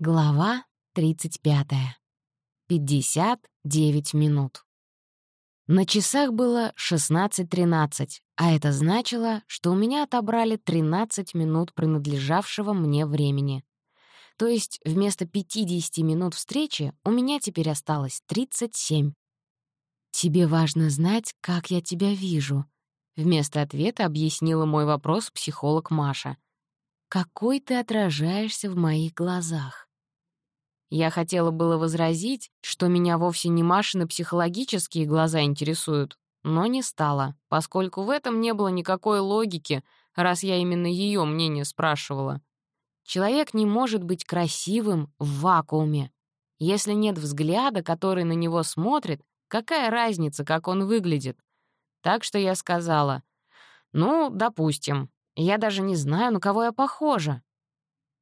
Глава 35. 59 минут. На часах было 16.13, а это значило, что у меня отобрали 13 минут принадлежавшего мне времени. То есть вместо 50 минут встречи у меня теперь осталось 37. «Тебе важно знать, как я тебя вижу», — вместо ответа объяснила мой вопрос психолог Маша. «Какой ты отражаешься в моих глазах?» Я хотела было возразить, что меня вовсе не Машины психологические глаза интересуют, но не стала, поскольку в этом не было никакой логики, раз я именно ее мнение спрашивала. Человек не может быть красивым в вакууме. Если нет взгляда, который на него смотрит, какая разница, как он выглядит? Так что я сказала, «Ну, допустим, я даже не знаю, на кого я похожа».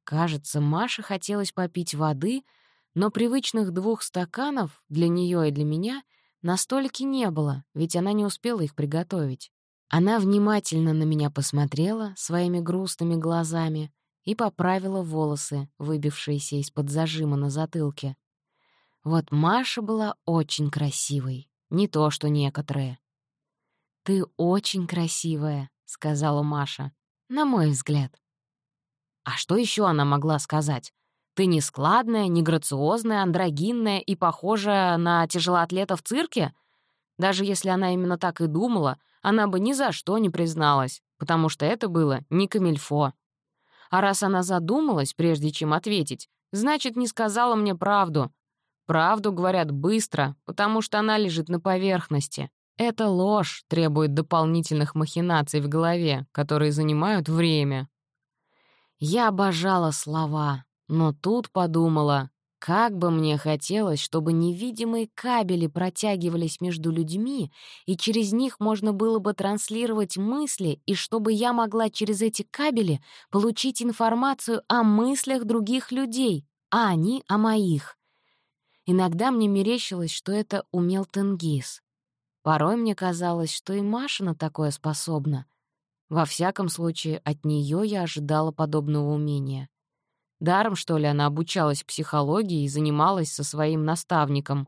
Кажется, Маше хотелось попить воды — но привычных двух стаканов для нее и для меня на столике не было, ведь она не успела их приготовить. Она внимательно на меня посмотрела своими грустными глазами и поправила волосы, выбившиеся из-под зажима на затылке. Вот Маша была очень красивой, не то что некоторые. «Ты очень красивая», — сказала Маша, — «на мой взгляд». А что еще она могла сказать? Ты не складная, не грациозная, андрогинная и похожая на тяжелоатлета в цирке? Даже если она именно так и думала, она бы ни за что не призналась, потому что это было не камильфо. А раз она задумалась, прежде чем ответить, значит, не сказала мне правду. Правду говорят быстро, потому что она лежит на поверхности. Эта ложь требует дополнительных махинаций в голове, которые занимают время. Я обожала слова, но тут подумала, как бы мне хотелось, чтобы невидимые кабели протягивались между людьми, и через них можно было бы транслировать мысли, и чтобы я могла через эти кабели получить информацию о мыслях других людей, а они — о моих. Иногда мне мерещилось, что это умел Тенгиз. Порой мне казалось, что и Маша на такое способна. Во всяком случае, от нее я ожидала подобного умения. Даром, что ли, она обучалась психологии и занималась со своим наставником.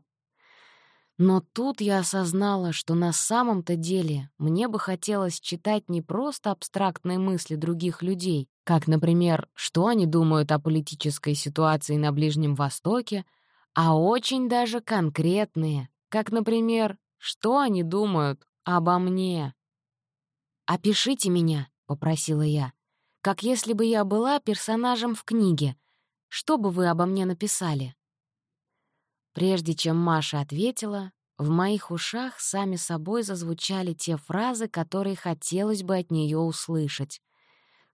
Но тут я осознала, что на самом-то деле мне бы хотелось читать не просто абстрактные мысли других людей, как, например, что они думают о политической ситуации на Ближнем Востоке, а очень даже конкретные, как, например, что они думают обо мне. «Опишите меня», — попросила я как если бы я была персонажем в книге. Что бы вы обо мне написали?» Прежде чем Маша ответила, в моих ушах сами собой зазвучали те фразы, которые хотелось бы от нее услышать.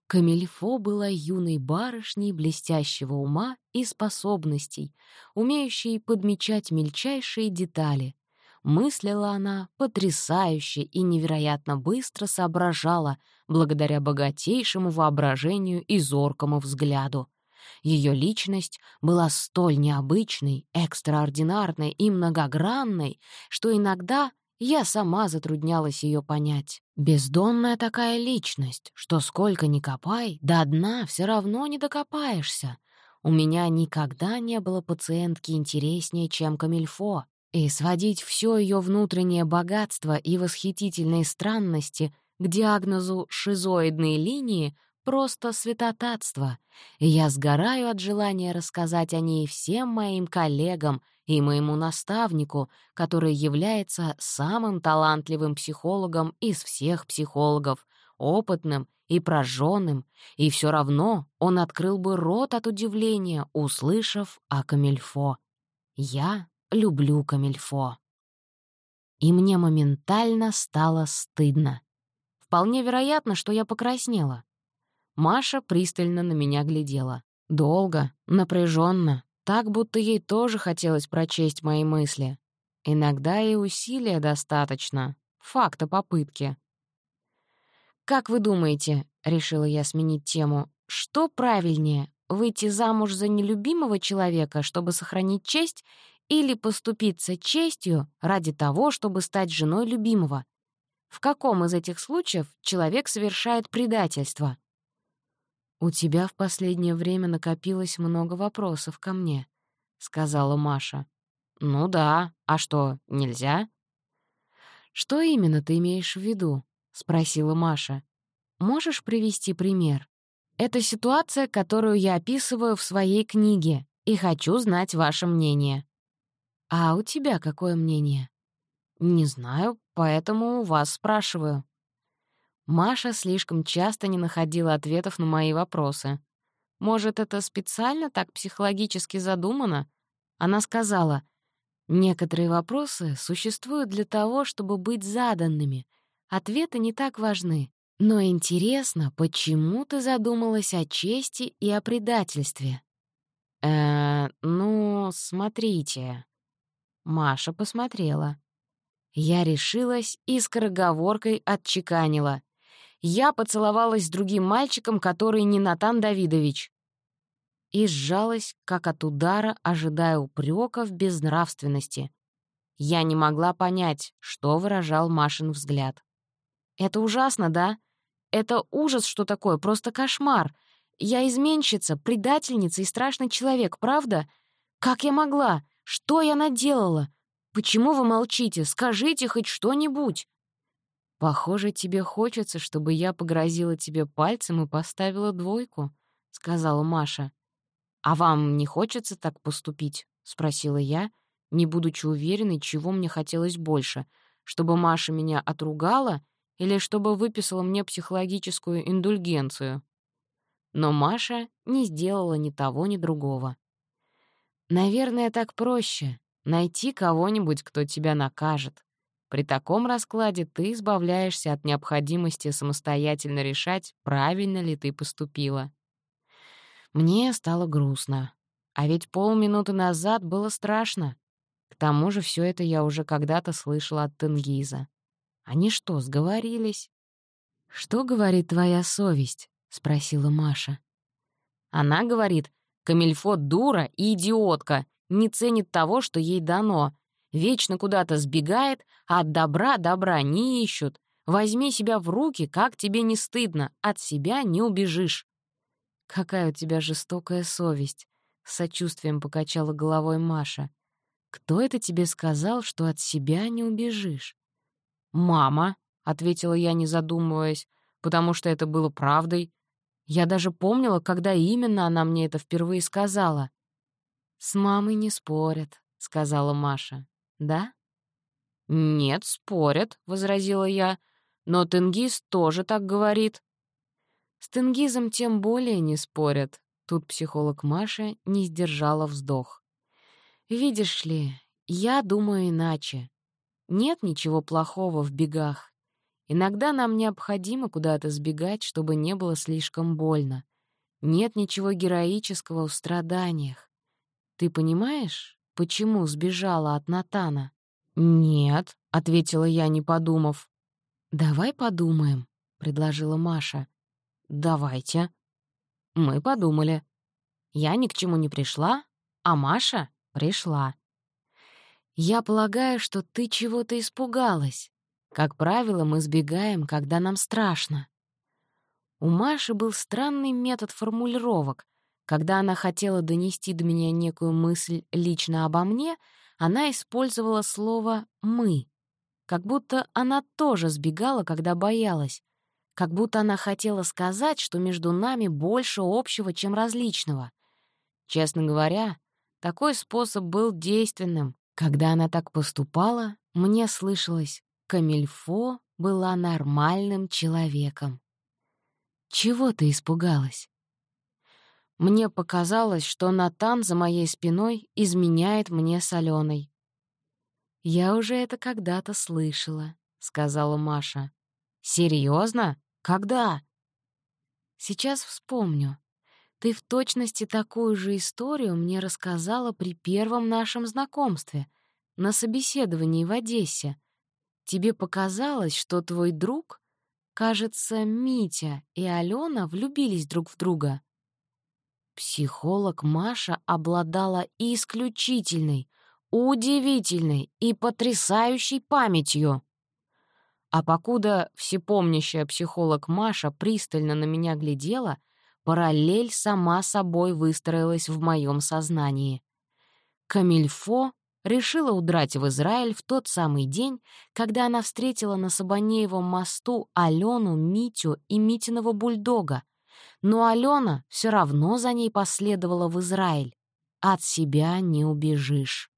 Камильфо была юной барышней блестящего ума и способностей, умеющей подмечать мельчайшие детали, Мыслила она потрясающе и невероятно быстро соображала, благодаря богатейшему воображению и зоркому взгляду. Ее личность была столь необычной, экстраординарной и многогранной, что иногда я сама затруднялась ее понять. Бездонная такая личность, что сколько ни копай, до дна все равно не докопаешься. У меня никогда не было пациентки интереснее, чем Камильфо, и сводить все ее внутреннее богатство и восхитительные странности к диагнозу шизоидные линии — просто святотатство, и я сгораю от желания рассказать о ней всем моим коллегам и моему наставнику, который является самым талантливым психологом из всех психологов, опытным и прожженным, и все равно он открыл бы рот от удивления, услышав о Камильфо. Я люблю камильфо. И мне моментально стало стыдно. Вполне вероятно, что я покраснела. Маша пристально на меня глядела. Долго, напряженно, так, будто ей тоже хотелось прочесть мои мысли. Иногда и усилия достаточно. Факта попытки. «Как вы думаете, — решила я сменить тему, — что правильнее, выйти замуж за нелюбимого человека, чтобы сохранить честь, или поступиться честью ради того, чтобы стать женой любимого. В каком из этих случаев человек совершает предательство? «У тебя в последнее время накопилось много вопросов ко мне», — сказала Маша. «Ну да, а что, нельзя?» «Что именно ты имеешь в виду?» — спросила Маша. «Можешь привести пример? Это ситуация, которую я описываю в своей книге, и хочу знать ваше мнение». «А у тебя какое мнение?» «Не знаю, поэтому вас спрашиваю». Маша слишком часто не находила ответов на мои вопросы. Может, это специально так психологически задумано? Она сказала, «Некоторые вопросы существуют для того, чтобы быть заданными. Ответы не так важны. Но интересно, почему ты задумалась о чести и о предательстве?» «Э, ну, смотрите». Маша посмотрела. Я решилась и скороговоркой отчеканила. Я поцеловалась с другим мальчиком, который не Натан Давидович. И сжалась, как от удара, ожидая упрека в безнравственности. Я не могла понять, что выражал Машин взгляд. «Это ужасно, да? Это ужас, что такое, просто кошмар. Я изменщица, предательница и страшный человек, правда? Как я могла? Что я наделала? Почему вы молчите? Скажите хоть что-нибудь!» «Похоже, тебе хочется, чтобы я погрозила тебе пальцем и поставила двойку», — сказала Маша. «А вам не хочется так поступить?» — спросила я, не будучи уверенной, чего мне хотелось больше, чтобы Маша меня отругала или чтобы выписала мне психологическую индульгенцию. Но Маша не сделала ни того, ни другого. «Наверное, так проще — найти кого-нибудь, кто тебя накажет. При таком раскладе ты избавляешься от необходимости самостоятельно решать, правильно ли ты поступила. Мне стало грустно. А ведь полминуты назад было страшно. К тому же все это я уже когда-то слышала от Тенгиза. Они что, сговорились? «Что говорит твоя совесть?» — спросила Маша. Она говорит, Камильфо дура и идиотка, не ценит того, что ей дано, Вечно куда-то сбегает, а от добра добра не ищут. Возьми себя в руки, как тебе не стыдно, от себя не убежишь». «Какая у тебя жестокая совесть», — с сочувствием покачала головой Маша. «Кто это тебе сказал, что от себя не убежишь?» «Мама», — ответила я, не задумываясь, потому что это было правдой. Я даже помнила, когда именно она мне это впервые сказала. «С мамой не спорят», — сказала Маша да?» «Нет, спорят», — возразила я. «Но Тенгиз тоже так говорит». «С Тенгизом тем более не спорят». Тут психолог Маша не сдержала вздох. «Видишь ли, я думаю иначе. Нет ничего плохого в бегах. Иногда нам необходимо куда-то сбегать, чтобы не было слишком больно. Нет ничего героического в страданиях. Ты понимаешь, почему сбежала от Натана?» «Нет», — ответила я, не подумав. «Давай подумаем», — предложила Маша. «Давайте». Мы подумали. Я ни к чему не пришла, а Маша пришла. «Я полагаю, что ты чего-то испугалась. Как правило, мы сбегаем, когда нам страшно». У Маши был странный метод формулировок, когда она хотела донести до меня некую мысль лично обо мне, она использовала слово «мы», как будто она тоже сбегала, когда боялась, как будто она хотела сказать, что между нами больше общего, чем различного. Честно говоря, такой способ был действенным. Когда она так поступала, мне слышалось, Камильфо была нормальным человеком. «Чего ты испугалась?» Мне показалось, что Натан за моей спиной изменяет мне с Аленой. «Я уже это когда-то слышала», — сказала Маша. «Серьезно? Когда?» «Сейчас вспомню. Ты в точности такую же историю мне рассказала при первом нашем знакомстве, на собеседовании в Одессе. Тебе показалось, что твой друг, кажется, Митя и Алена влюбились друг в друга». Психолог Маша обладала исключительной, удивительной и потрясающей памятью. А покуда всепомнящая психолог Маша пристально на меня глядела, параллель сама собой выстроилась в моем сознании. Камильфо решила удрать в Израиль в тот самый день, когда она встретила на Сабанеевом мосту Алену, Митю и Митиного бульдога. Но Алена все равно за ней последовала в Израиль. От себя не убежишь.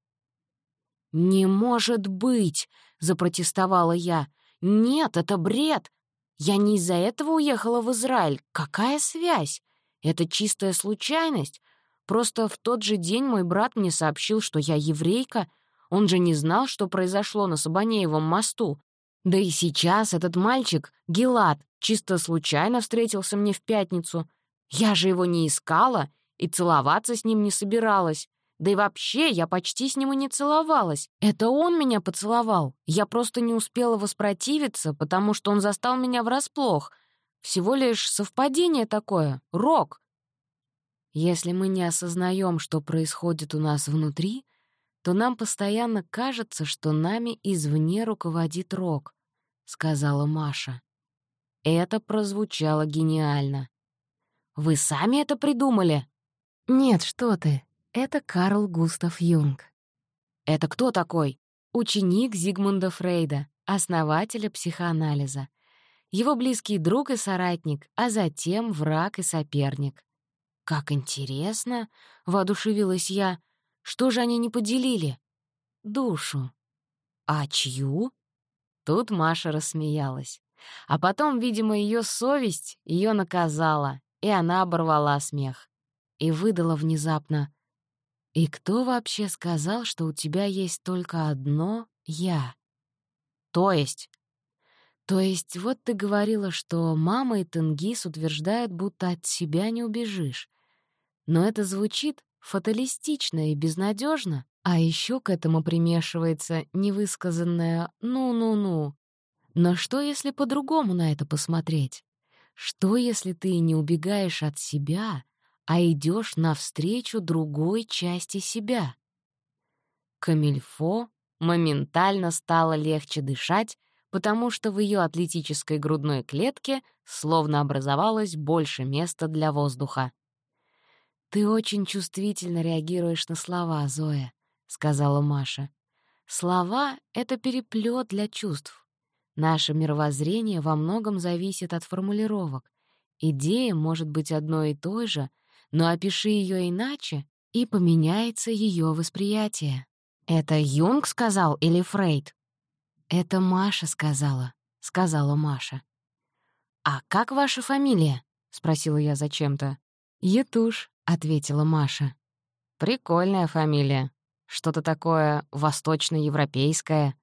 «Не может быть!» — запротестовала я. «Нет, это бред! Я не из-за этого уехала в Израиль. Какая связь? Это чистая случайность. Просто в тот же день мой брат мне сообщил, что я еврейка. Он же не знал, что произошло на Сабанеевом мосту. Да и сейчас этот мальчик, Гелат, чисто случайно встретился мне в пятницу. Я же его не искала и целоваться с ним не собиралась. Да и вообще, я почти с ним и не целовалась. Это он меня поцеловал. Я просто не успела воспротивиться, потому что он застал меня врасплох. Всего лишь совпадение такое, рок. Если мы не осознаем, что происходит у нас внутри, то нам постоянно кажется, что нами извне руководит рок, — сказала Маша. Это прозвучало гениально. «Вы сами это придумали?» «Нет, что ты. Это Карл Густав Юнг». «Это кто такой?» Ученик Зигмунда Фрейда, основателя психоанализа. Его близкий друг и соратник, а затем враг и соперник. «Как интересно!» — воодушевилась я. «Что же они не поделили?» «Душу». «А чью?» Тут Маша рассмеялась. А потом, видимо, ее совесть ее наказала, и она оборвала смех. И выдала внезапно. «И кто вообще сказал, что у тебя есть только одно «я»?» «То есть?» «То есть вот ты говорила, что мама и Тенгиз утверждают, будто от себя не убежишь. Но это звучит фаталистично и безнадежно, а еще к этому примешивается невысказанное «ну-ну-ну». Но что, если по-другому на это посмотреть? Что, если ты не убегаешь от себя, а идешь навстречу другой части себя? Камильфо моментально стало легче дышать, потому что в ее атлетической грудной клетке словно образовалось больше места для воздуха. «Ты очень чувствительно реагируешь на слова, Зоя», — сказала Маша. «Слова — это переплет для чувств. Наше мировоззрение во многом зависит от формулировок. Идея может быть одной и той же, но опиши ее иначе, и поменяется ее восприятие». «Это Юнг сказал или Фрейд?» «Это Маша сказала», — сказала Маша. «А как ваша фамилия?» — спросила я зачем-то. «Етуш», — ответила Маша. «Прикольная фамилия. Что-то такое восточноевропейское».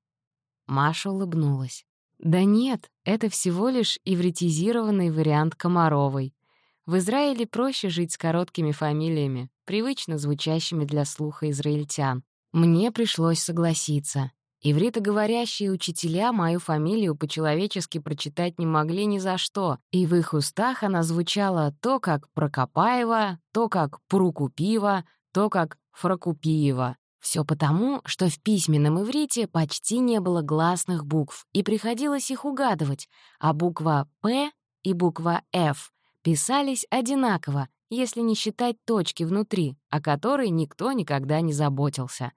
Маша улыбнулась. «Да нет, это всего лишь ивритизированный вариант Комаровой. В Израиле проще жить с короткими фамилиями, привычно звучащими для слуха израильтян. Мне пришлось согласиться. Ивритоговорящие учителя мою фамилию по-человечески прочитать не могли ни за что, и в их устах она звучала то как Прокопаева, то как Прукупива, то как Фракупиева. Все потому, что в письменном иврите почти не было гласных букв, и приходилось их угадывать, а буква «П» и буква «Ф» писались одинаково, если не считать точки внутри, о которой никто никогда не заботился.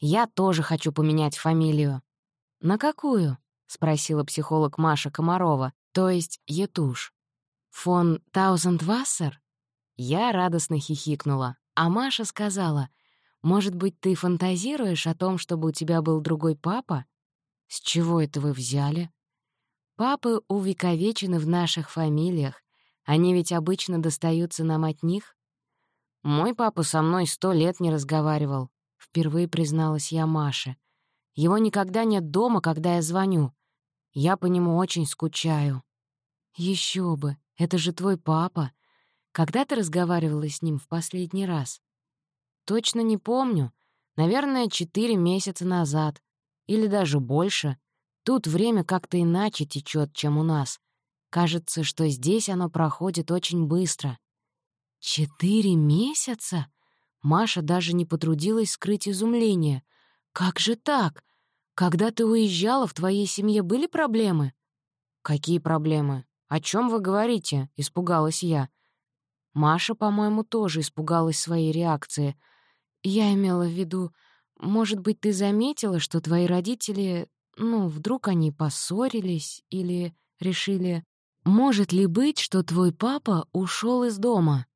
Я тоже хочу поменять фамилию». «На какую?» — спросила психолог Маша Комарова, то есть Етуш. «Фон Таузендвассер?» Я радостно хихикнула, а Маша сказала, «Может быть, ты фантазируешь о том, чтобы у тебя был другой папа?» «С чего это вы взяли?» «Папы увековечены в наших фамилиях. Они ведь обычно достаются нам от них». «Мой папа со мной сто лет не разговаривал. — впервые призналась я Маше. «Его никогда нет дома, когда я звоню. Я по нему очень скучаю». Еще бы, это же твой папа. Когда ты разговаривала с ним в последний раз?» «Точно не помню. Наверное, четыре месяца назад. Или даже больше. Тут время как-то иначе течет, чем у нас. Кажется, что здесь оно проходит очень быстро». «Четыре месяца?» Маша даже не потрудилась скрыть изумление. «Как же так? Когда ты уезжала, в твоей семье были проблемы?» «Какие проблемы? О чем вы говорите?» — испугалась я. Маша, по-моему, тоже испугалась своей реакции. «Я имела в виду, может быть, ты заметила, что твои родители, ну, вдруг они поссорились или решили... Может ли быть, что твой папа ушел из дома?»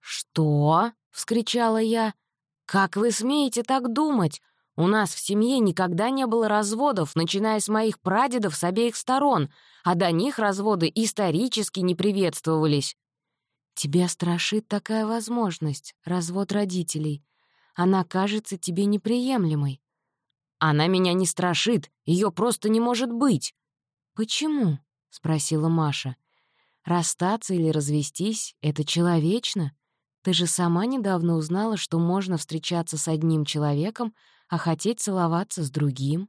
«Что?» — вскричала я. «Как вы смеете так думать? У нас в семье никогда не было разводов, начиная с моих прадедов с обеих сторон, а до них разводы исторически не приветствовались». «Тебя страшит такая возможность, развод родителей. Она кажется тебе неприемлемой». «Она меня не страшит, ее просто не может быть». «Почему?» — спросила Маша. «Расстаться или развестись — это человечно. Ты же сама недавно узнала, что можно встречаться с одним человеком, а хотеть целоваться с другим».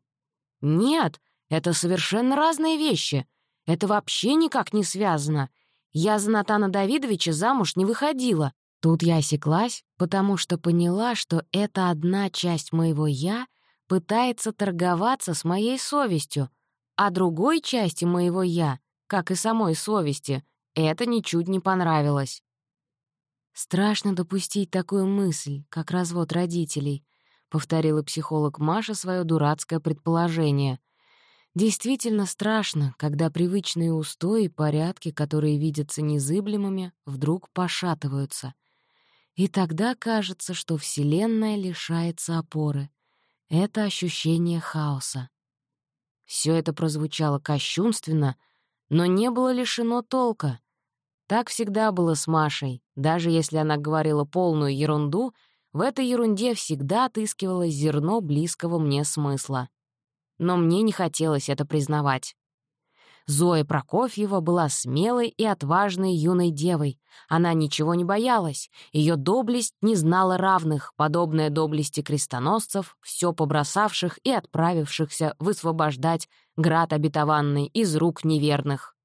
«Нет, это совершенно разные вещи. Это вообще никак не связано. Я за Натана Давидовича замуж не выходила. Тут я осеклась, потому что поняла, что эта одна часть моего «я» пытается торговаться с моей совестью, а другой части моего «я», как и самой совести, это ничуть не понравилось. «Страшно допустить такую мысль, как развод родителей», — повторила психолог Маша свое дурацкое предположение. «Действительно страшно, когда привычные устои и порядки, которые видятся незыблемыми, вдруг пошатываются. И тогда кажется, что Вселенная лишается опоры. Это ощущение хаоса. Все это прозвучало кощунственно, но не было лишено толка. Так всегда было с Машей. Даже если она говорила полную ерунду, в этой ерунде всегда отыскивалось зерно близкого мне смысла. Но мне не хотелось это признавать. Зоя Прокофьева была смелой и отважной юной девой. Она ничего не боялась. Ее доблесть не знала равных, подобная доблести крестоносцев, все побросавших и отправившихся высвобождать град обетованный из рук неверных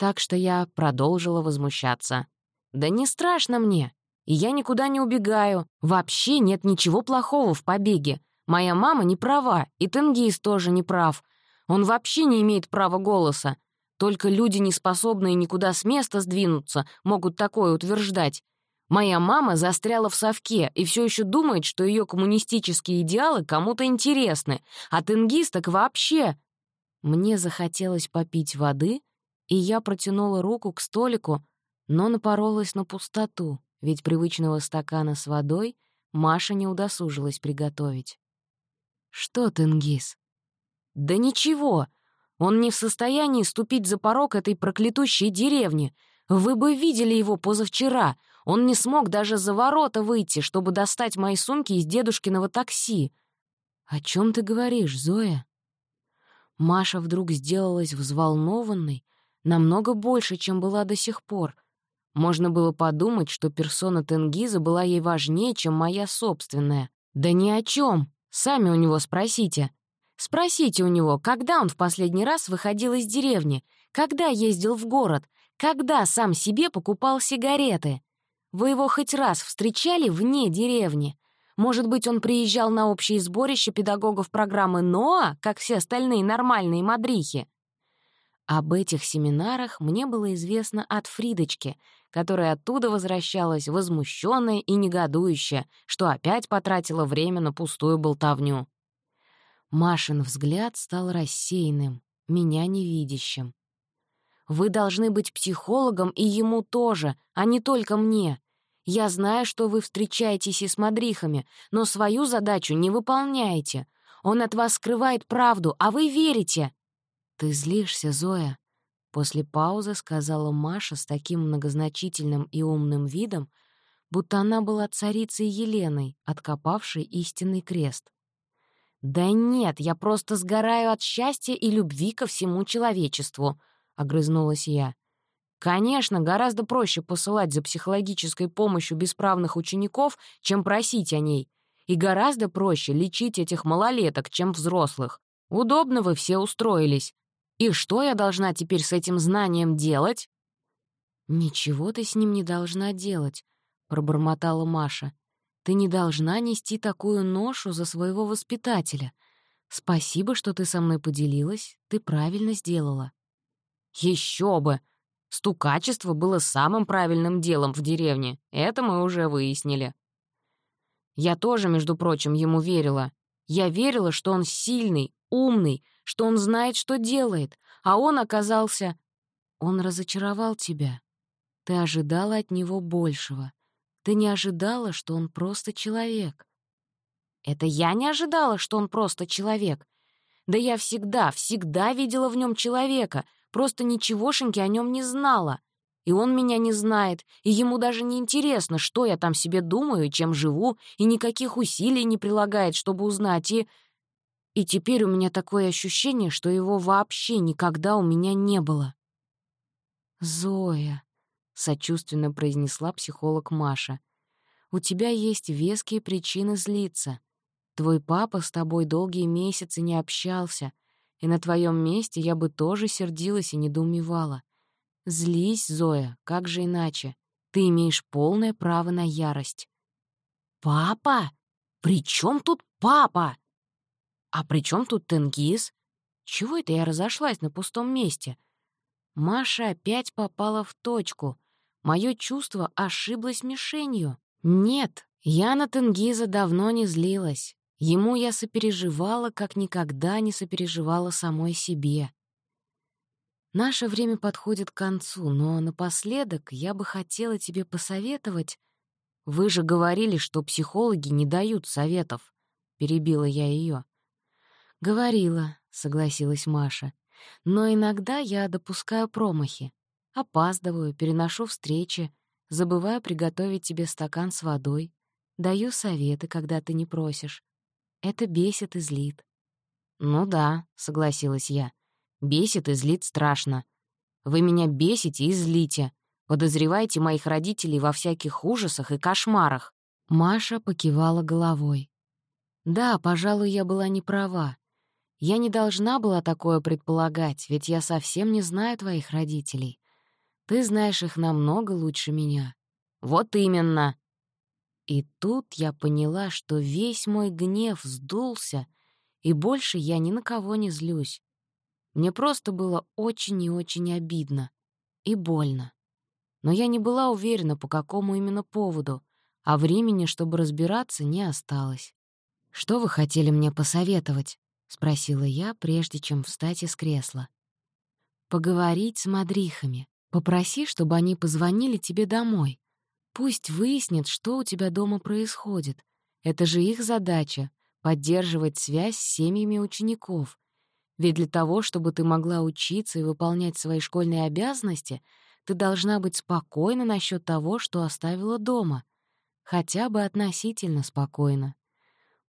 так что я продолжила возмущаться. «Да не страшно мне, и я никуда не убегаю. Вообще нет ничего плохого в побеге. Моя мама не права, и Тенгиз тоже не прав. Он вообще не имеет права голоса. Только люди, не способные никуда с места сдвинуться, могут такое утверждать. Моя мама застряла в совке и все еще думает, что ее коммунистические идеалы кому-то интересны, а Тенгиз так вообще... Мне захотелось попить воды, и я протянула руку к столику, но напоролась на пустоту, ведь привычного стакана с водой Маша не удосужилась приготовить. «Что, Тенгиз?» «Да ничего. Он не в состоянии ступить за порог этой проклятущей деревни. Вы бы видели его позавчера. Он не смог даже за ворота выйти, чтобы достать мои сумки из дедушкиного такси». «О чем ты говоришь, Зоя?» Маша вдруг сделалась взволнованной, намного больше, чем была до сих пор. Можно было подумать, что персона Тенгиза была ей важнее, чем моя собственная. Да ни о чем. Сами у него спросите. Спросите у него, когда он в последний раз выходил из деревни, когда ездил в город, когда сам себе покупал сигареты. Вы его хоть раз встречали вне деревни? Может быть, он приезжал на общее сборище педагогов программы НОА, как все остальные нормальные мадрихи? Об этих семинарах мне было известно от Фридочки, которая оттуда возвращалась возмущенная и негодующая, что опять потратила время на пустую болтовню. Машин взгляд стал рассеянным, меня невидящим. «Вы должны быть психологом и ему тоже, а не только мне. Я знаю, что вы встречаетесь и с мадрихами, но свою задачу не выполняете. Он от вас скрывает правду, а вы верите. «Ты злишься, Зоя», — после паузы сказала Маша с таким многозначительным и умным видом, будто она была царицей Еленой, откопавшей истинный крест. «Да нет, я просто сгораю от счастья и любви ко всему человечеству», — огрызнулась я. «Конечно, гораздо проще посылать за психологической помощью бесправных учеников, чем просить о ней. И гораздо проще лечить этих малолеток, чем взрослых. Удобно вы все устроились. И что я должна теперь с этим знанием делать?» «Ничего ты с ним не должна делать», — пробормотала Маша. «Ты не должна нести такую ношу за своего воспитателя. Спасибо, что ты со мной поделилась, ты правильно сделала». «Еще бы! Стукачество было самым правильным делом в деревне, это мы уже выяснили. Я тоже, между прочим, ему верила. Я верила, что он сильный, умный, что он знает, что делает, а он оказался... Он разочаровал тебя. Ты ожидала от него большего. Ты не ожидала, что он просто человек. Это я не ожидала, что он просто человек. Да я всегда, всегда видела в нем человека, просто ничегошеньки о нем не знала. И он меня не знает, и ему даже не интересно, что я там себе думаю чем живу, и никаких усилий не прилагает, чтобы узнать, и... И теперь у меня такое ощущение, что его вообще никогда у меня не было. «Зоя», — сочувственно произнесла психолог Маша, — «у тебя есть веские причины злиться. Твой папа с тобой долгие месяцы не общался, и на твоем месте я бы тоже сердилась и недоумевала. Злись, Зоя, как же иначе? Ты имеешь полное право на ярость. «Папа? При чем тут папа?» «А при чем тут Тенгиз? Чего это я разошлась на пустом месте?» Маша опять попала в точку. Мое чувство ошиблось мишенью. Нет, я на Тенгиза давно не злилась. Ему я сопереживала, как никогда не сопереживала самой себе. Наше время подходит к концу, но напоследок я бы хотела тебе посоветовать... Вы же говорили, что психологи не дают советов. Перебила я ее. Говорила, согласилась Маша. Но иногда я допускаю промахи. Опаздываю, переношу встречи, забываю приготовить тебе стакан с водой, даю советы, когда ты не просишь. Это бесит и злит. «Ну да», — согласилась я. «Бесит и злит страшно. Вы меня бесите и злите. Подозреваете моих родителей во всяких ужасах и кошмарах». Маша покивала головой. «Да, пожалуй, я была не права. Я не должна была такое предполагать, ведь я совсем не знаю твоих родителей. Ты знаешь их намного лучше меня». «Вот именно», и тут я поняла, что весь мой гнев сдулся, и больше я ни на кого не злюсь. Мне просто было очень и очень обидно. И больно. Но я не была уверена, по какому именно поводу, а времени, чтобы разбираться, не осталось. «Что вы хотели мне посоветовать?» — спросила я, прежде чем встать из кресла. «Поговорить с мадрихами. Попроси, чтобы они позвонили тебе домой. Пусть выяснят, что у тебя дома происходит. Это же их задача — поддерживать связь с семьями учеников. Ведь для того, чтобы ты могла учиться и выполнять свои школьные обязанности, ты должна быть спокойна насчет того, что оставила дома. Хотя бы относительно спокойна.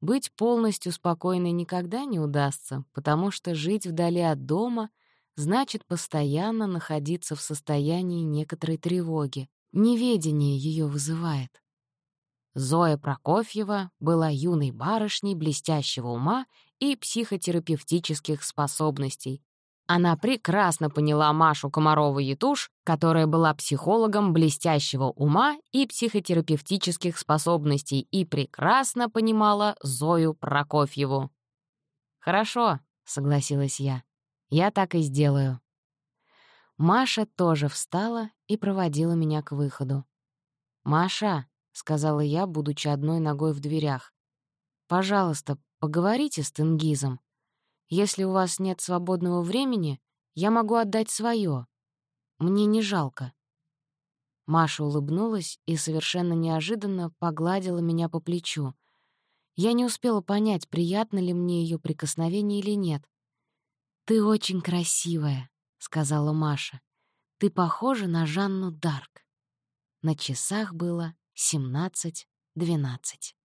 Быть полностью спокойной никогда не удастся, потому что жить вдали от дома значит постоянно находиться в состоянии некоторой тревоги. Неведение ее вызывает. Зоя Прокофьева была юной барышней блестящего ума и психотерапевтических способностей. Она прекрасно поняла Машу Комарову-Ятуш, которая была психологом блестящего ума и психотерапевтических способностей, и прекрасно понимала Зою Прокофьеву. «Хорошо», — согласилась я, — «я так и сделаю». Маша тоже встала и проводила меня к выходу. «Маша», — сказала я, будучи одной ногой в дверях, «пожалуйста, поговорите с Тенгизом. Если у вас нет свободного времени, я могу отдать свое. Мне не жалко». Маша улыбнулась и совершенно неожиданно погладила меня по плечу. Я не успела понять, приятно ли мне ее прикосновение или нет. «Ты очень красивая», — сказала Маша. «Ты похожа на Жанну Дарк». На часах было семнадцать двенадцать.